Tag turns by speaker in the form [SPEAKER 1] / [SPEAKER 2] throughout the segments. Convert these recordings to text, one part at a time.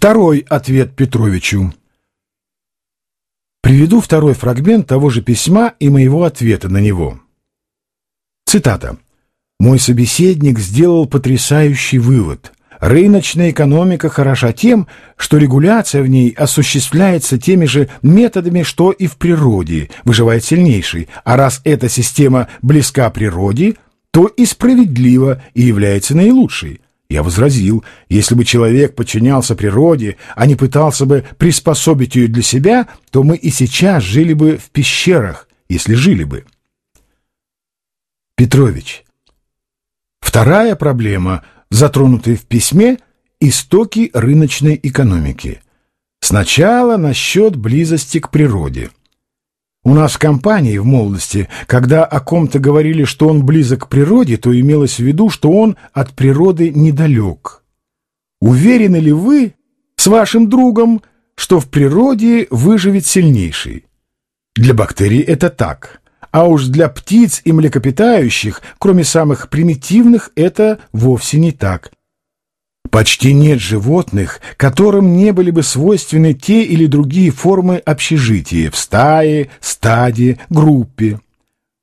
[SPEAKER 1] Второй ответ Петровичу. Приведу второй фрагмент того же письма и моего ответа на него. Цитата. «Мой собеседник сделал потрясающий вывод. Рыночная экономика хороша тем, что регуляция в ней осуществляется теми же методами, что и в природе, выживает сильнейший, а раз эта система близка природе, то и справедлива и является наилучшей». Я возразил, если бы человек подчинялся природе, а не пытался бы приспособить ее для себя, то мы и сейчас жили бы в пещерах, если жили бы. Петрович. Вторая проблема, затронутая в письме, истоки рыночной экономики. Сначала насчет близости к природе. У нас в компании в молодости, когда о ком-то говорили, что он близок к природе, то имелось в виду, что он от природы недалек. Уверены ли вы с вашим другом, что в природе выживет сильнейший? Для бактерий это так, а уж для птиц и млекопитающих, кроме самых примитивных, это вовсе не так. Почти нет животных, которым не были бы свойственны те или другие формы общежития в стае, стаде, группе.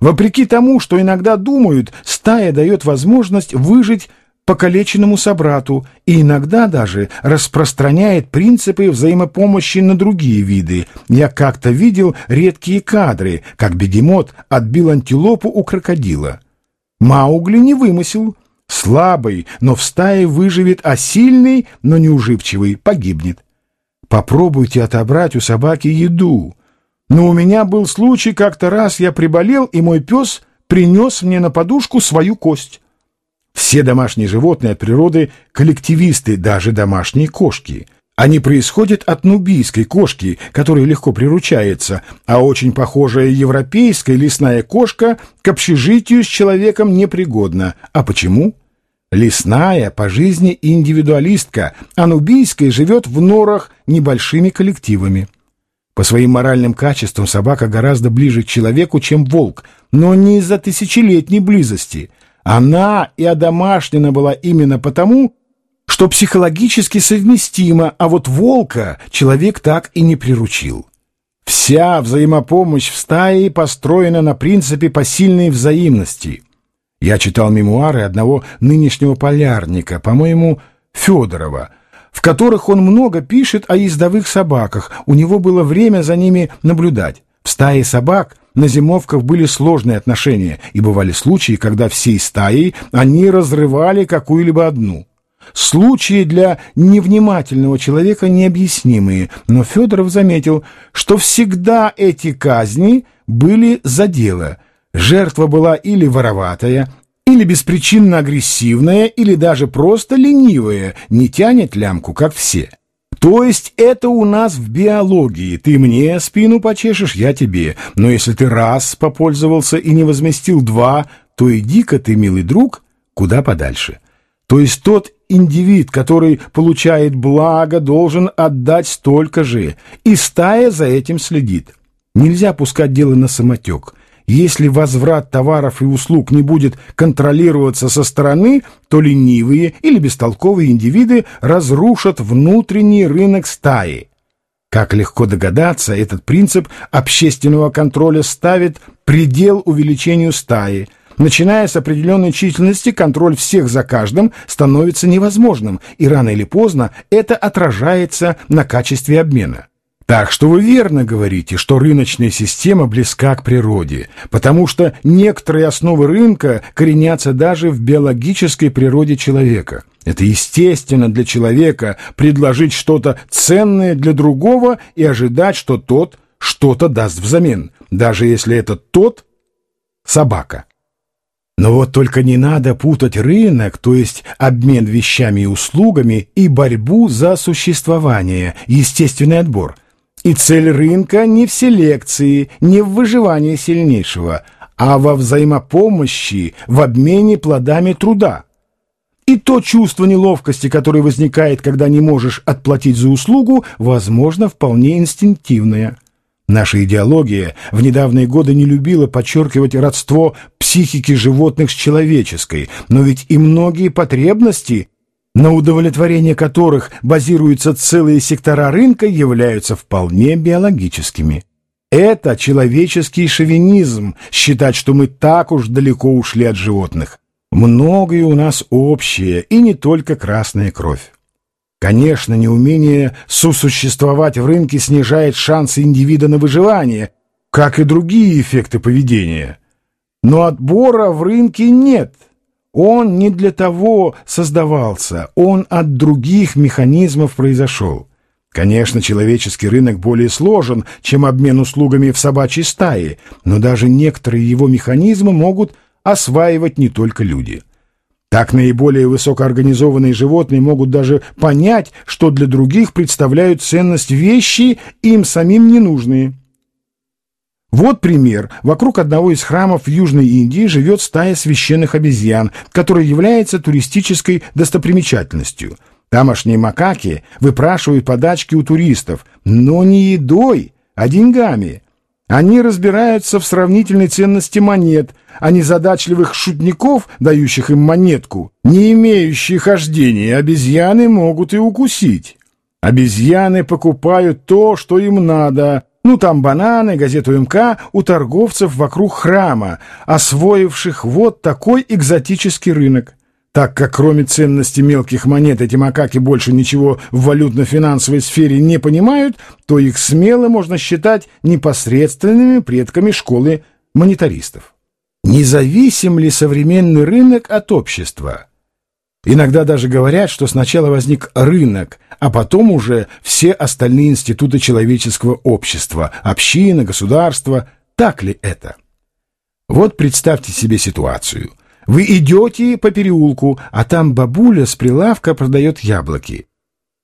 [SPEAKER 1] Вопреки тому, что иногда думают, стая дает возможность выжить покалеченному собрату и иногда даже распространяет принципы взаимопомощи на другие виды. Я как-то видел редкие кадры, как бегемот отбил антилопу у крокодила. Маугли не вымысел – Слабый, но в стае выживет, а сильный, но неуживчивый, погибнет. Попробуйте отобрать у собаки еду. Но у меня был случай, как-то раз я приболел, и мой пес принес мне на подушку свою кость. Все домашние животные от природы – коллективисты, даже домашние кошки. Они происходят от нубийской кошки, которая легко приручается, а очень похожая европейская лесная кошка к общежитию с человеком непригодна. А почему? Лесная по жизни индивидуалистка, а нубийская живет в норах небольшими коллективами. По своим моральным качествам собака гораздо ближе к человеку, чем волк, но не из-за тысячелетней близости. Она и одомашнена была именно потому, что психологически совместимо, а вот волка человек так и не приручил. Вся взаимопомощь в стае построена на принципе посильной взаимности. Я читал мемуары одного нынешнего полярника, по-моему, Федорова, в которых он много пишет о ездовых собаках, у него было время за ними наблюдать. В стае собак на зимовках были сложные отношения, и бывали случаи, когда всей стаей они разрывали какую-либо одну. Случаи для невнимательного человека необъяснимые, но Федоров заметил, что всегда эти казни были за дело. Жертва была или вороватая, или беспричинно агрессивная, или даже просто ленивая, не тянет лямку, как все. То есть это у нас в биологии. Ты мне спину почешешь, я тебе. Но если ты раз попользовался и не возместил два, то иди-ка ты, милый друг, куда подальше. То есть тот индивид, который получает благо, должен отдать столько же, и стая за этим следит. Нельзя пускать дело на самотек. Если возврат товаров и услуг не будет контролироваться со стороны, то ленивые или бестолковые индивиды разрушат внутренний рынок стаи. Как легко догадаться, этот принцип общественного контроля ставит предел увеличению стаи – Начиная с определенной численности, контроль всех за каждым становится невозможным, и рано или поздно это отражается на качестве обмена. Так что вы верно говорите, что рыночная система близка к природе, потому что некоторые основы рынка коренятся даже в биологической природе человека. Это естественно для человека предложить что-то ценное для другого и ожидать, что тот что-то даст взамен, даже если этот тот – собака. Но вот только не надо путать рынок, то есть обмен вещами и услугами, и борьбу за существование, естественный отбор. И цель рынка не в селекции, не в выживании сильнейшего, а во взаимопомощи, в обмене плодами труда. И то чувство неловкости, которое возникает, когда не можешь отплатить за услугу, возможно, вполне инстинктивное. Наша идеология в недавние годы не любила подчеркивать родство психики животных с человеческой, но ведь и многие потребности на удовлетворение которых базируются целые сектора рынка, являются вполне биологическими. Это человеческий шовинизм, считать, что мы так уж далеко ушли от животных. Многое у нас общее, и не только красная кровь. Конечно, неумение сосуществовать в рынке снижает шансы индивида на выживание, как и другие эффекты поведения. Но отбора в рынке нет. Он не для того создавался, он от других механизмов произошел. Конечно, человеческий рынок более сложен, чем обмен услугами в собачьей стае, но даже некоторые его механизмы могут осваивать не только люди. Так наиболее высокоорганизованные животные могут даже понять, что для других представляют ценность вещи, им самим ненужные. Вот пример. Вокруг одного из храмов в Южной Индии живет стая священных обезьян, которая является туристической достопримечательностью. Тамошние макаки выпрашивают подачки у туристов, но не едой, а деньгами. Они разбираются в сравнительной ценности монет, а незадачливых шутников, дающих им монетку, не имеющие хождения, обезьяны могут и укусить. Обезьяны покупают то, что им надо, ну, там бананы, газету МК у торговцев вокруг храма, освоивших вот такой экзотический рынок. Так как кроме ценности мелких монет эти макаки больше ничего в валютно-финансовой сфере не понимают, то их смело можно считать непосредственными предками школы монетаристов. Независим ли современный рынок от общества? Иногда даже говорят, что сначала возник рынок, а потом уже все остальные институты человеческого общества, община, государство. Так ли это? Вот представьте себе ситуацию. Вы идете по переулку, а там бабуля с прилавка продает яблоки.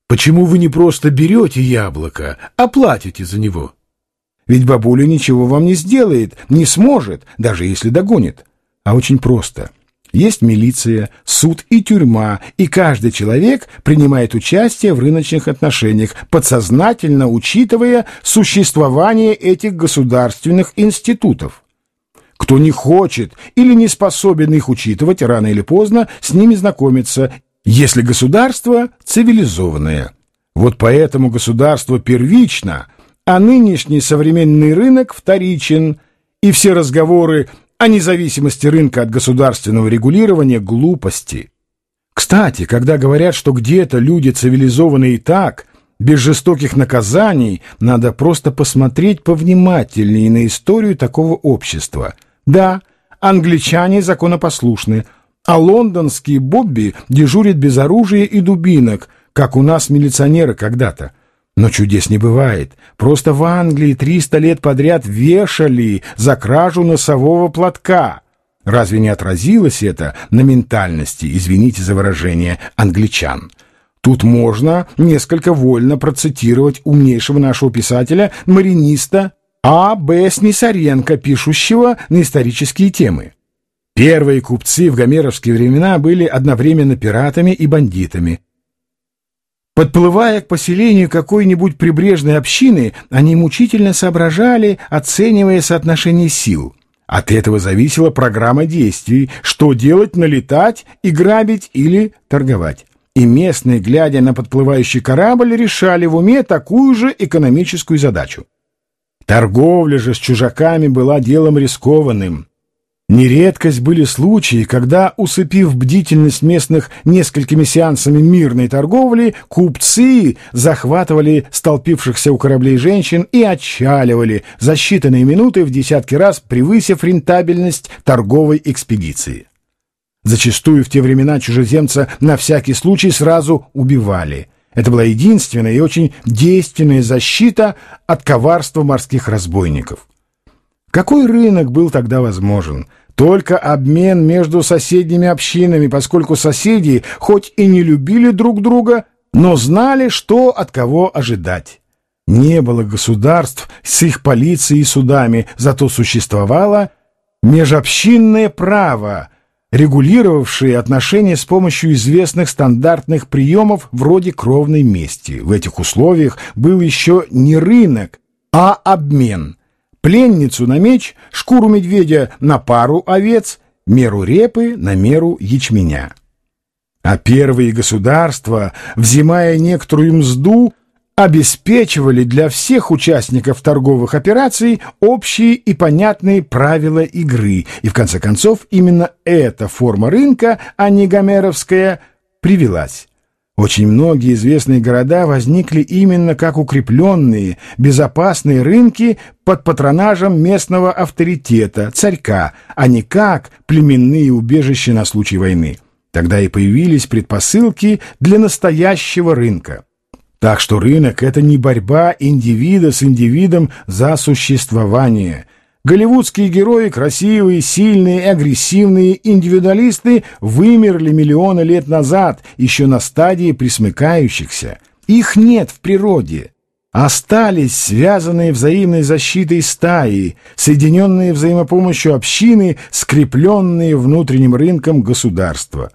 [SPEAKER 1] Почему вы не просто берете яблоко, а платите за него? Ведь бабуля ничего вам не сделает, не сможет, даже если догонит. А очень просто – есть милиция, суд и тюрьма, и каждый человек принимает участие в рыночных отношениях, подсознательно учитывая существование этих государственных институтов. Кто не хочет или не способен их учитывать, рано или поздно с ними знакомиться, если государство цивилизованное. Вот поэтому государство первично, а нынешний современный рынок вторичен, и все разговоры о независимости рынка от государственного регулирования глупости. Кстати, когда говорят, что где-то люди цивилизованы и так, без жестоких наказаний, надо просто посмотреть повнимательнее на историю такого общества. Да, англичане законопослушны, а лондонские бобби дежурят без оружия и дубинок, как у нас милиционеры когда-то. Но чудес не бывает. Просто в Англии триста лет подряд вешали за кражу носового платка. Разве не отразилось это на ментальности, извините за выражение, англичан? Тут можно несколько вольно процитировать умнейшего нашего писателя, мариниста А. Б. Снисаренко, пишущего на исторические темы. Первые купцы в гомеровские времена были одновременно пиратами и бандитами. Подплывая к поселению какой-нибудь прибрежной общины, они мучительно соображали, оценивая соотношение сил. От этого зависела программа действий, что делать, налетать и грабить или торговать. И местные, глядя на подплывающий корабль, решали в уме такую же экономическую задачу. Торговля же с чужаками была делом рискованным. Нередкость были случаи, когда, усыпив бдительность местных несколькими сеансами мирной торговли, купцы захватывали столпившихся у кораблей женщин и отчаливали за считанные минуты в десятки раз превысив рентабельность торговой экспедиции. Зачастую в те времена чужеземца на всякий случай сразу убивали. Это была единственная и очень действенная защита от коварства морских разбойников. Какой рынок был тогда возможен? Только обмен между соседними общинами, поскольку соседи хоть и не любили друг друга, но знали, что от кого ожидать. Не было государств с их полицией и судами, зато существовало межобщинное право, регулировавшее отношения с помощью известных стандартных приемов вроде кровной мести. В этих условиях был еще не рынок, а обмен – пленницу на меч, шкуру медведя на пару овец, меру репы на меру ячменя. А первые государства, взимая некоторую мзду, обеспечивали для всех участников торговых операций общие и понятные правила игры, и в конце концов именно эта форма рынка, а не гомеровская, привелась. Очень многие известные города возникли именно как укрепленные, безопасные рынки под патронажем местного авторитета, царька, а не как племенные убежища на случай войны. Тогда и появились предпосылки для настоящего рынка. Так что рынок — это не борьба индивида с индивидом за существование. Голливудские герои, красивые, сильные, агрессивные индивидуалисты вымерли миллионы лет назад, еще на стадии присмыкающихся. Их нет в природе. Остались связанные взаимной защитой стаи, соединенные взаимопомощью общины, скрепленные внутренним рынком государства.